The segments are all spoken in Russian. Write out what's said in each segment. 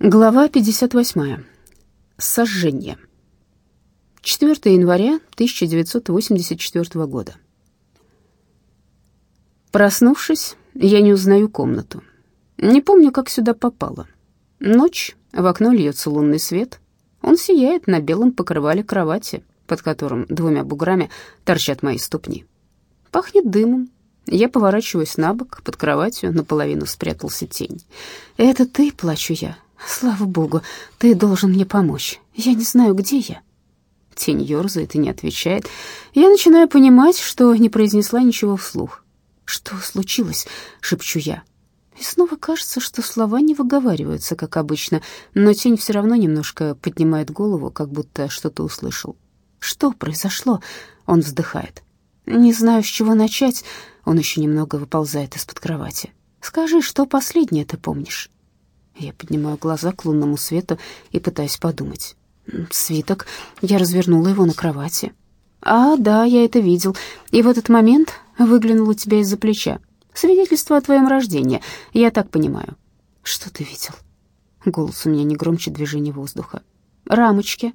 Глава 58. Сожжение. 4 января 1984 года. Проснувшись, я не узнаю комнату. Не помню, как сюда попала. Ночь, в окно льется лунный свет. Он сияет на белом покрывале кровати, под которым двумя буграми торчат мои ступни. Пахнет дымом. Я поворачиваюсь на бок, под кроватью наполовину спрятался тень. «Это ты?» — плачу я. Слава богу, ты должен мне помочь. Я не знаю, где я. Тень ерзает и не отвечает. Я начинаю понимать, что не произнесла ничего вслух. «Что случилось?» — шепчу я. И снова кажется, что слова не выговариваются, как обычно, но тень все равно немножко поднимает голову, как будто что-то услышал. «Что произошло?» — он вздыхает. «Не знаю, с чего начать». Он еще немного выползает из-под кровати. «Скажи, что последнее ты помнишь?» Я поднимаю глаза к лунному свету и пытаюсь подумать. Свиток. Я развернула его на кровати. А, да, я это видел. И в этот момент выглянул у тебя из-за плеча. Свидетельство о твоем рождении, я так понимаю. Что ты видел? Голос у меня не громче движения воздуха. Рамочки.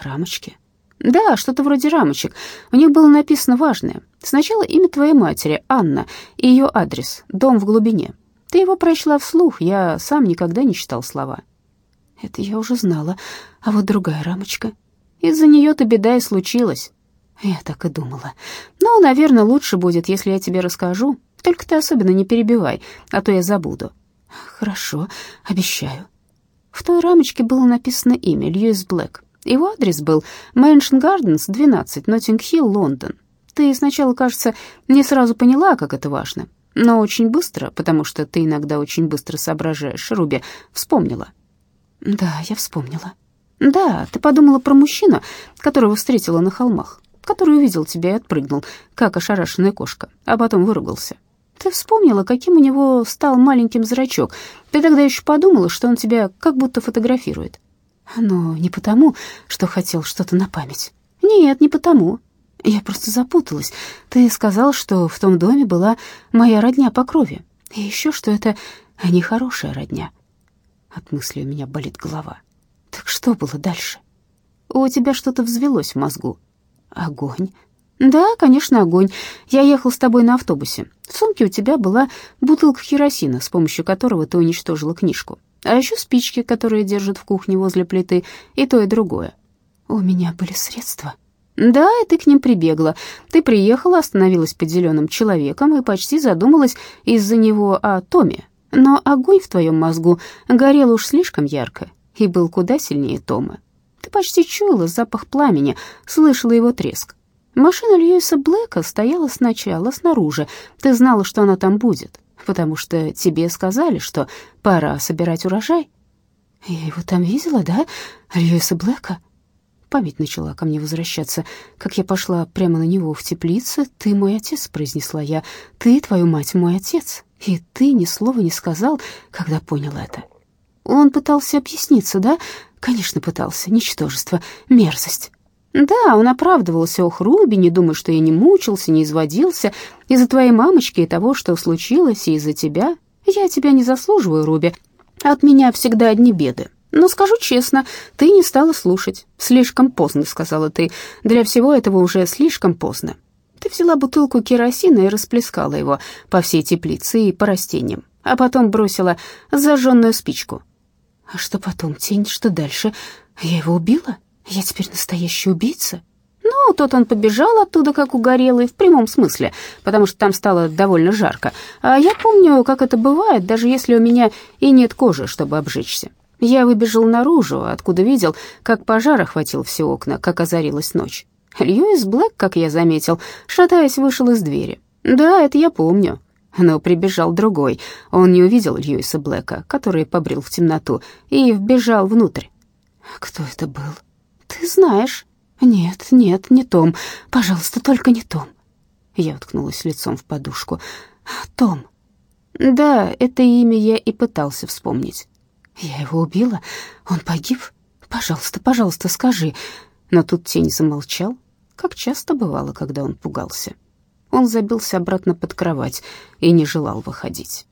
Рамочки? Да, что-то вроде рамочек. У них было написано важное. Сначала имя твоей матери, Анна, и ее адрес, дом в глубине. Ты его прочла вслух, я сам никогда не читал слова. Это я уже знала, а вот другая рамочка. Из-за нее-то беда и случилась. Я так и думала. Ну, наверное, лучше будет, если я тебе расскажу. Только ты особенно не перебивай, а то я забуду. Хорошо, обещаю. В той рамочке было написано имя Льюис Блэк. Его адрес был Мэншн Гарденс, 12, Ноттинг-Хилл, Лондон. Ты сначала, кажется, не сразу поняла, как это важно. Но очень быстро, потому что ты иногда очень быстро соображаешь, Руби, вспомнила. Да, я вспомнила. Да, ты подумала про мужчину, которого встретила на холмах, который увидел тебя и отпрыгнул, как ошарашенная кошка, а потом выругался. Ты вспомнила, каким у него стал маленьким зрачок. Ты тогда еще подумала, что он тебя как будто фотографирует. Но не потому, что хотел что-то на память. Нет, не потому. Я просто запуталась. Ты сказал, что в том доме была моя родня по крови. И еще, что это нехорошая родня. От мысли у меня болит голова. Так что было дальше? У тебя что-то взвелось в мозгу. Огонь. Да, конечно, огонь. Я ехал с тобой на автобусе. В сумке у тебя была бутылка керосина, с помощью которого ты уничтожила книжку. А еще спички, которые держат в кухне возле плиты, и то, и другое. У меня были средства. Да, и ты к ним прибегла. Ты приехала, остановилась под зеленым человеком и почти задумалась из-за него о Томе. Но огонь в твоем мозгу горел уж слишком ярко и был куда сильнее Тома. Ты почти чуяла запах пламени, слышала его треск. Машина Льюиса Блэка стояла сначала снаружи. Ты знала, что она там будет, потому что тебе сказали, что пора собирать урожай. Я его там видела, да, Льюиса Блэка? Память начала ко мне возвращаться. Как я пошла прямо на него в теплице, «Ты мой отец», — произнесла я. «Ты, твою мать, мой отец». И ты ни слова не сказал, когда понял это. Он пытался объясниться, да? Конечно, пытался. Ничтожество, мерзость. Да, он оправдывался, ох, Руби, не думай, что я не мучился, не изводился. Из-за твоей мамочки и того, что случилось, и из-за тебя. Я тебя не заслуживаю, Руби. От меня всегда одни беды. Но скажу честно, ты не стала слушать. Слишком поздно, сказала ты. Для всего этого уже слишком поздно. Ты взяла бутылку керосина и расплескала его по всей теплице и по растениям, а потом бросила зажженную спичку. А что потом, тень, что дальше? Я его убила? Я теперь настоящий убийца? Ну, тот он побежал оттуда, как угорелый, в прямом смысле, потому что там стало довольно жарко. А я помню, как это бывает, даже если у меня и нет кожи, чтобы обжечься. Я выбежал наружу, откуда видел, как пожар охватил все окна, как озарилась ночь. Льюис Блэк, как я заметил, шатаясь, вышел из двери. Да, это я помню. Но прибежал другой. Он не увидел Льюиса Блэка, который побрел в темноту, и вбежал внутрь. Кто это был? Ты знаешь? Нет, нет, не Том. Пожалуйста, только не Том. Я уткнулась лицом в подушку. Том. Да, это имя я и пытался вспомнить. Я его убила? Он погиб? Пожалуйста, пожалуйста, скажи. Но тут тень замолчал, как часто бывало, когда он пугался. Он забился обратно под кровать и не желал выходить.